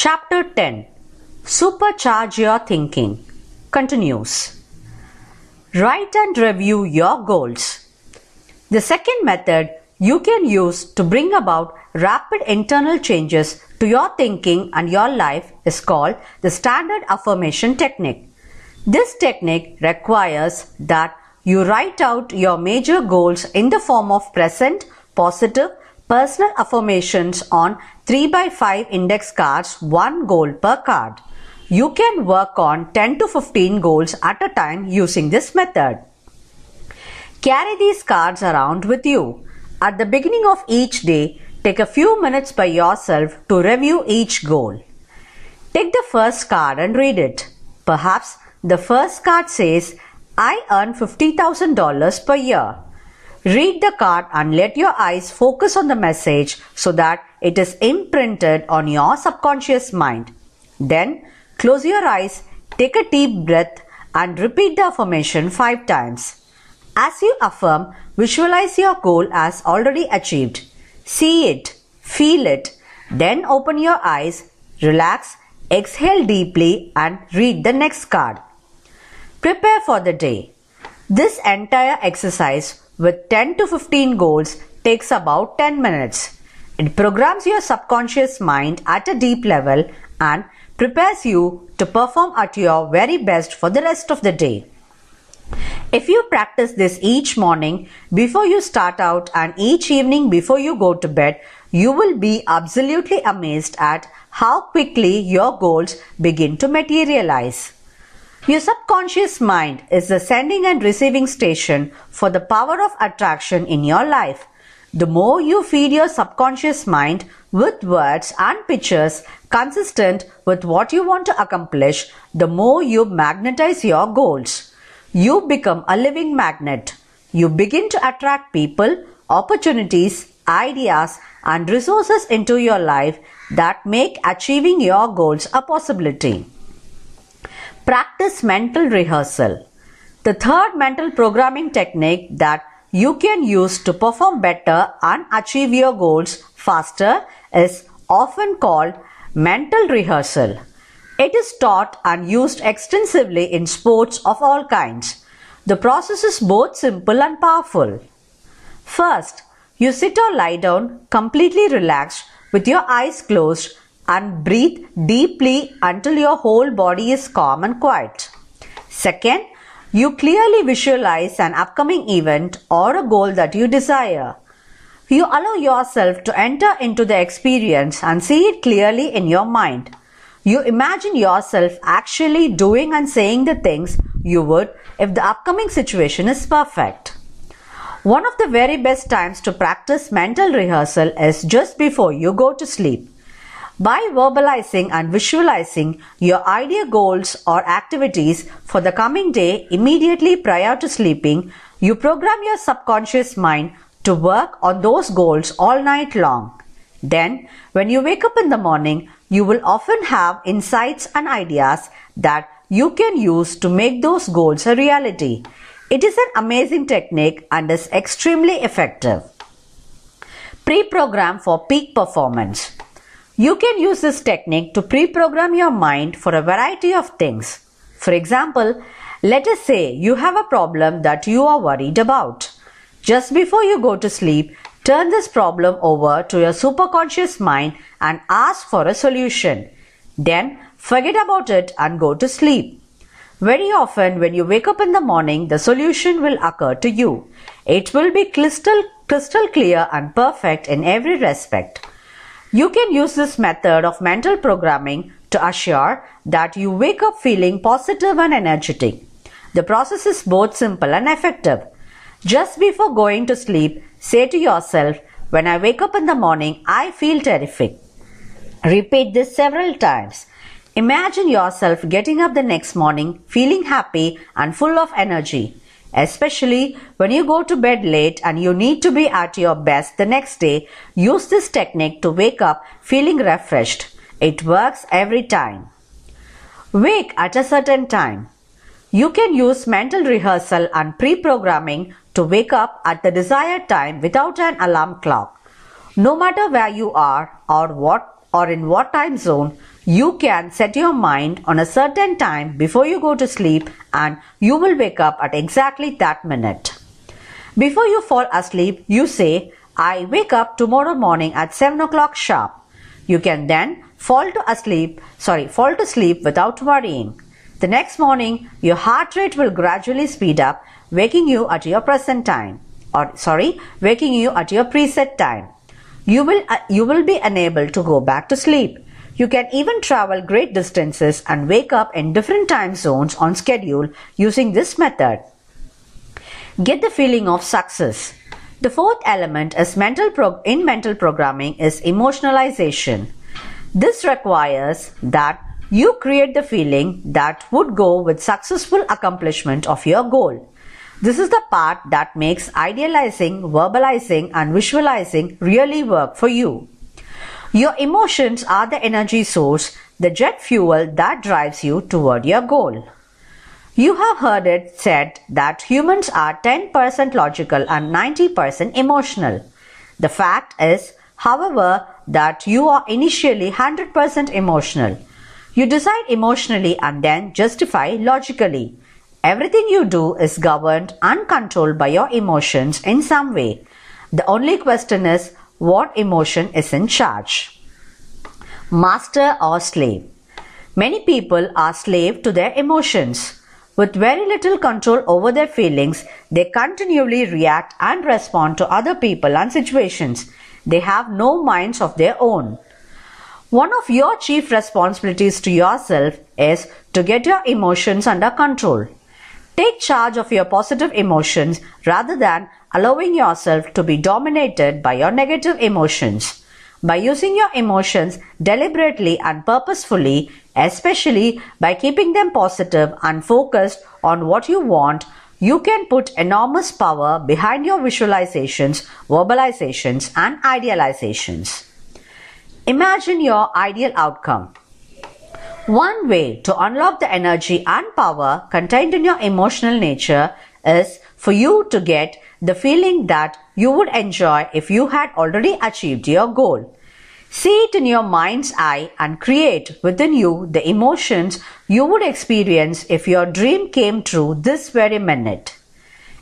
Chapter 10 Supercharge Your Thinking continues. Write and review your goals. The second method you can use to bring about rapid internal changes to your thinking and your life is called the standard affirmation technique. This technique requires that you write out your major goals in the form of present, positive, personal affirmations on 3x5 index cards, one goal per card. You can work on 10 to 15 goals at a time using this method. Carry these cards around with you. At the beginning of each day, take a few minutes by yourself to review each goal. Take the first card and read it. Perhaps the first card says, I earn $50,000 per year. Read the card and let your eyes focus on the message so that it is imprinted on your subconscious mind. Then close your eyes, take a deep breath and repeat the affirmation five times. As you affirm, visualize your goal as already achieved. See it, feel it, then open your eyes, relax, exhale deeply and read the next card. Prepare for the day. This entire exercise with 10 to 15 goals takes about 10 minutes. It programs your subconscious mind at a deep level and prepares you to perform at your very best for the rest of the day. If you practice this each morning before you start out and each evening before you go to bed, you will be absolutely amazed at how quickly your goals begin to materialize. Your subconscious mind is the sending and receiving station for the power of attraction in your life. The more you feed your subconscious mind with words and pictures consistent with what you want to accomplish, the more you magnetize your goals. You become a living magnet. You begin to attract people, opportunities, ideas, and resources into your life that make achieving your goals a possibility. Practice mental rehearsal. The third mental programming technique that you can use to perform better and achieve your goals faster is often called mental rehearsal. It is taught and used extensively in sports of all kinds. The process is both simple and powerful. First, you sit or lie down completely relaxed with your eyes closed and breathe deeply until your whole body is calm and quiet. Second, you clearly visualize an upcoming event or a goal that you desire. You allow yourself to enter into the experience and see it clearly in your mind. You imagine yourself actually doing and saying the things you would if the upcoming situation is perfect. One of the very best times to practice mental rehearsal is just before you go to sleep. By verbalizing and visualizing your idea goals or activities for the coming day immediately prior to sleeping, you program your subconscious mind to work on those goals all night long. Then, when you wake up in the morning, you will often have insights and ideas that you can use to make those goals a reality. It is an amazing technique and is extremely effective. Pre-program for peak performance. You can use this technique to pre-program your mind for a variety of things. For example, let us say you have a problem that you are worried about. Just before you go to sleep, turn this problem over to your superconscious mind and ask for a solution. Then forget about it and go to sleep. Very often when you wake up in the morning, the solution will occur to you. It will be crystal, crystal clear and perfect in every respect. You can use this method of mental programming to assure that you wake up feeling positive and energetic. The process is both simple and effective. Just before going to sleep, say to yourself, when I wake up in the morning, I feel terrific. Repeat this several times. Imagine yourself getting up the next morning feeling happy and full of energy. Especially when you go to bed late and you need to be at your best the next day, use this technique to wake up feeling refreshed. It works every time. Wake at a certain time. You can use mental rehearsal and pre-programming to wake up at the desired time without an alarm clock. No matter where you are or what or in what time zone, you can set your mind on a certain time before you go to sleep and you will wake up at exactly that minute. Before you fall asleep, you say, I wake up tomorrow morning at 7 o'clock sharp. You can then fall to asleep, sorry, fall to sleep without worrying. The next morning, your heart rate will gradually speed up, waking you at your present time, or sorry, waking you at your preset time. You will, uh, you will be unable to go back to sleep. You can even travel great distances and wake up in different time zones on schedule using this method. Get the feeling of success. The fourth element is mental in mental programming is emotionalization. This requires that you create the feeling that would go with successful accomplishment of your goal. This is the part that makes idealizing, verbalizing and visualizing really work for you. Your emotions are the energy source, the jet fuel that drives you toward your goal. You have heard it said that humans are 10% logical and 90% emotional. The fact is, however, that you are initially 100% emotional. You decide emotionally and then justify logically. Everything you do is governed and controlled by your emotions in some way. The only question is what emotion is in charge. Master or slave. Many people are slave to their emotions. With very little control over their feelings, they continually react and respond to other people and situations. They have no minds of their own. One of your chief responsibilities to yourself is to get your emotions under control. Take charge of your positive emotions rather than allowing yourself to be dominated by your negative emotions. By using your emotions deliberately and purposefully, especially by keeping them positive and focused on what you want, you can put enormous power behind your visualizations, verbalizations, and idealizations. Imagine your ideal outcome. One way to unlock the energy and power contained in your emotional nature is for you to get the feeling that you would enjoy if you had already achieved your goal. See it in your mind's eye and create within you the emotions you would experience if your dream came true this very minute.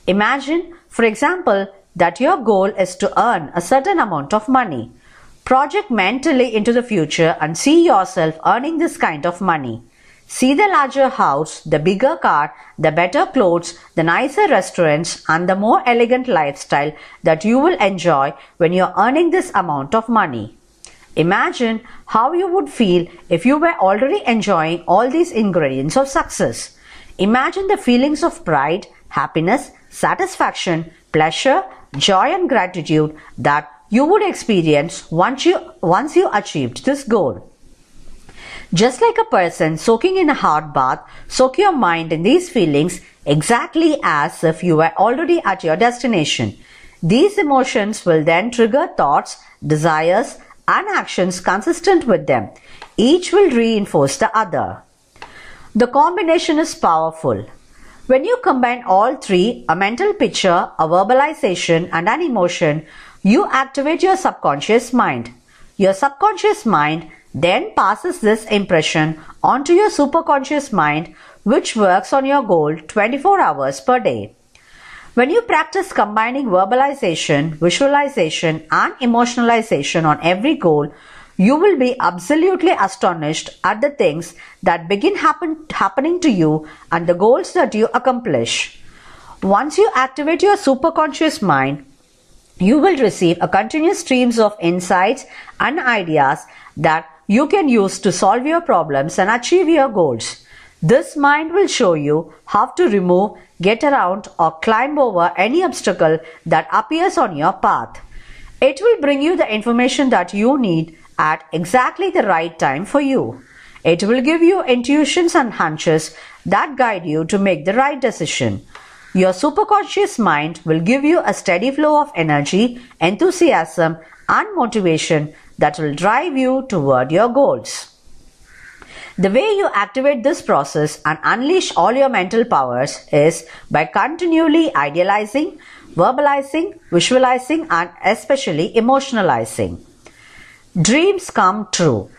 Imagine, for example, that your goal is to earn a certain amount of money. Project mentally into the future and see yourself earning this kind of money. See the larger house, the bigger car, the better clothes, the nicer restaurants and the more elegant lifestyle that you will enjoy when you're earning this amount of money. Imagine how you would feel if you were already enjoying all these ingredients of success. Imagine the feelings of pride, happiness, satisfaction, pleasure, joy and gratitude that you would experience once you, once you achieved this goal. Just like a person soaking in a hot bath, soak your mind in these feelings exactly as if you were already at your destination. These emotions will then trigger thoughts, desires, and actions consistent with them. Each will reinforce the other. The combination is powerful. When you combine all three, a mental picture, a verbalization, and an emotion, you activate your subconscious mind. Your subconscious mind then passes this impression onto your superconscious mind, which works on your goal 24 hours per day. When you practice combining verbalization, visualization, and emotionalization on every goal, you will be absolutely astonished at the things that begin happen, happening to you and the goals that you accomplish. Once you activate your superconscious mind, you will receive a continuous streams of insights and ideas that you can use to solve your problems and achieve your goals. This mind will show you how to remove, get around or climb over any obstacle that appears on your path. It will bring you the information that you need at exactly the right time for you. It will give you intuitions and hunches that guide you to make the right decision. Your superconscious mind will give you a steady flow of energy, enthusiasm and motivation that will drive you toward your goals. The way you activate this process and unleash all your mental powers is by continually idealizing, verbalizing, visualizing, and especially emotionalizing. Dreams come true.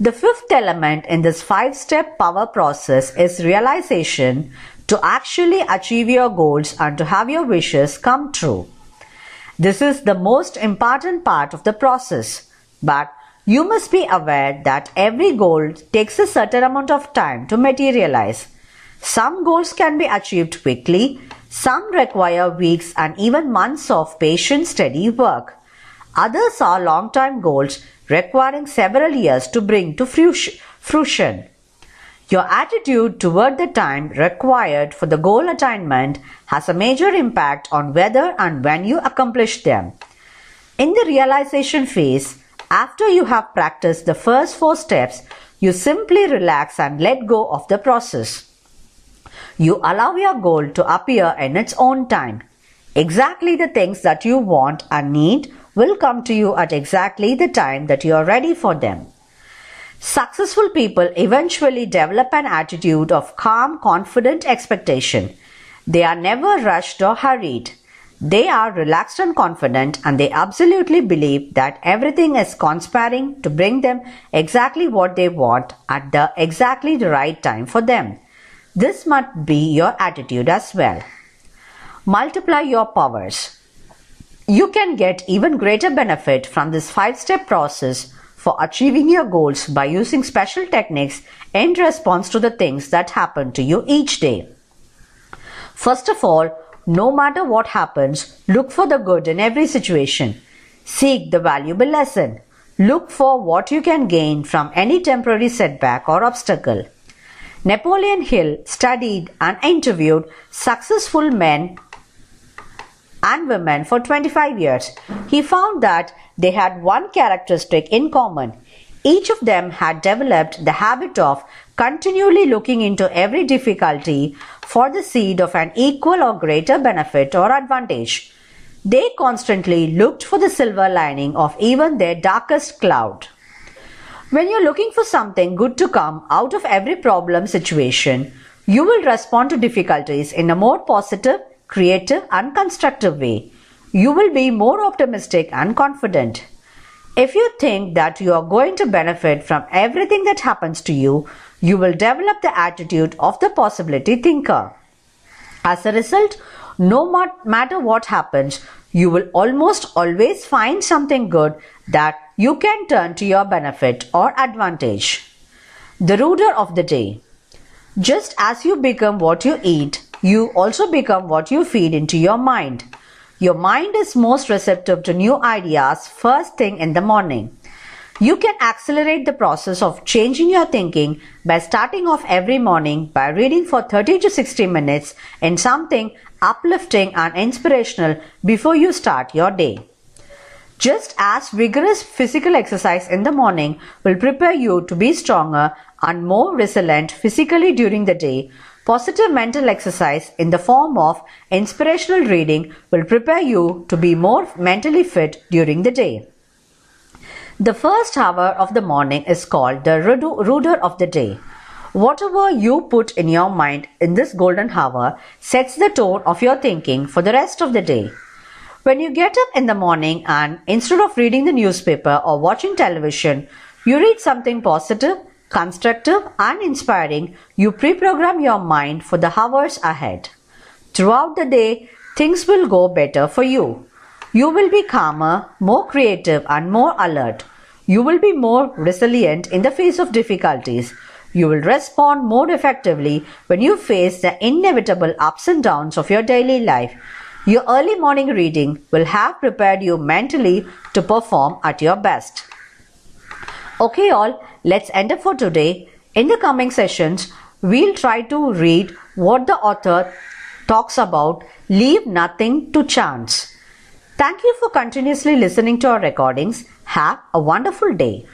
The fifth element in this five-step power process is realization to actually achieve your goals and to have your wishes come true. This is the most important part of the process, but you must be aware that every goal takes a certain amount of time to materialize. Some goals can be achieved quickly, some require weeks and even months of patient steady work. Others are long-term goals requiring several years to bring to fruition. Your attitude toward the time required for the goal attainment has a major impact on whether and when you accomplish them. In the realization phase, after you have practiced the first four steps, you simply relax and let go of the process. You allow your goal to appear in its own time. Exactly the things that you want and need will come to you at exactly the time that you are ready for them. Successful people eventually develop an attitude of calm, confident expectation. They are never rushed or hurried. They are relaxed and confident and they absolutely believe that everything is conspiring to bring them exactly what they want at the exactly the right time for them. This must be your attitude as well. Multiply your powers. You can get even greater benefit from this five-step process for achieving your goals by using special techniques in response to the things that happen to you each day. First of all, no matter what happens, look for the good in every situation. Seek the valuable lesson. Look for what you can gain from any temporary setback or obstacle. Napoleon Hill studied and interviewed successful men and women for 25 years. He found that they had one characteristic in common. Each of them had developed the habit of continually looking into every difficulty for the seed of an equal or greater benefit or advantage. They constantly looked for the silver lining of even their darkest cloud. When you're looking for something good to come out of every problem situation, you will respond to difficulties in a more positive, creative and constructive way you will be more optimistic and confident. If you think that you are going to benefit from everything that happens to you, you will develop the attitude of the possibility thinker. As a result, no matter what happens, you will almost always find something good that you can turn to your benefit or advantage. The ruler of the day. Just as you become what you eat, you also become what you feed into your mind. Your mind is most receptive to new ideas first thing in the morning. You can accelerate the process of changing your thinking by starting off every morning by reading for 30 to 60 minutes in something uplifting and inspirational before you start your day. Just as vigorous physical exercise in the morning will prepare you to be stronger and more resilient physically during the day, Positive mental exercise in the form of inspirational reading will prepare you to be more mentally fit during the day. The first hour of the morning is called the rudder of the day. Whatever you put in your mind in this golden hour sets the tone of your thinking for the rest of the day. When you get up in the morning and instead of reading the newspaper or watching television, you read something positive, constructive and inspiring, you pre-program your mind for the hours ahead. Throughout the day, things will go better for you. You will be calmer, more creative and more alert. You will be more resilient in the face of difficulties. You will respond more effectively when you face the inevitable ups and downs of your daily life. Your early morning reading will have prepared you mentally to perform at your best. Okay all, let's end up for today. In the coming sessions, we'll try to read what the author talks about leave nothing to chance. Thank you for continuously listening to our recordings. Have a wonderful day.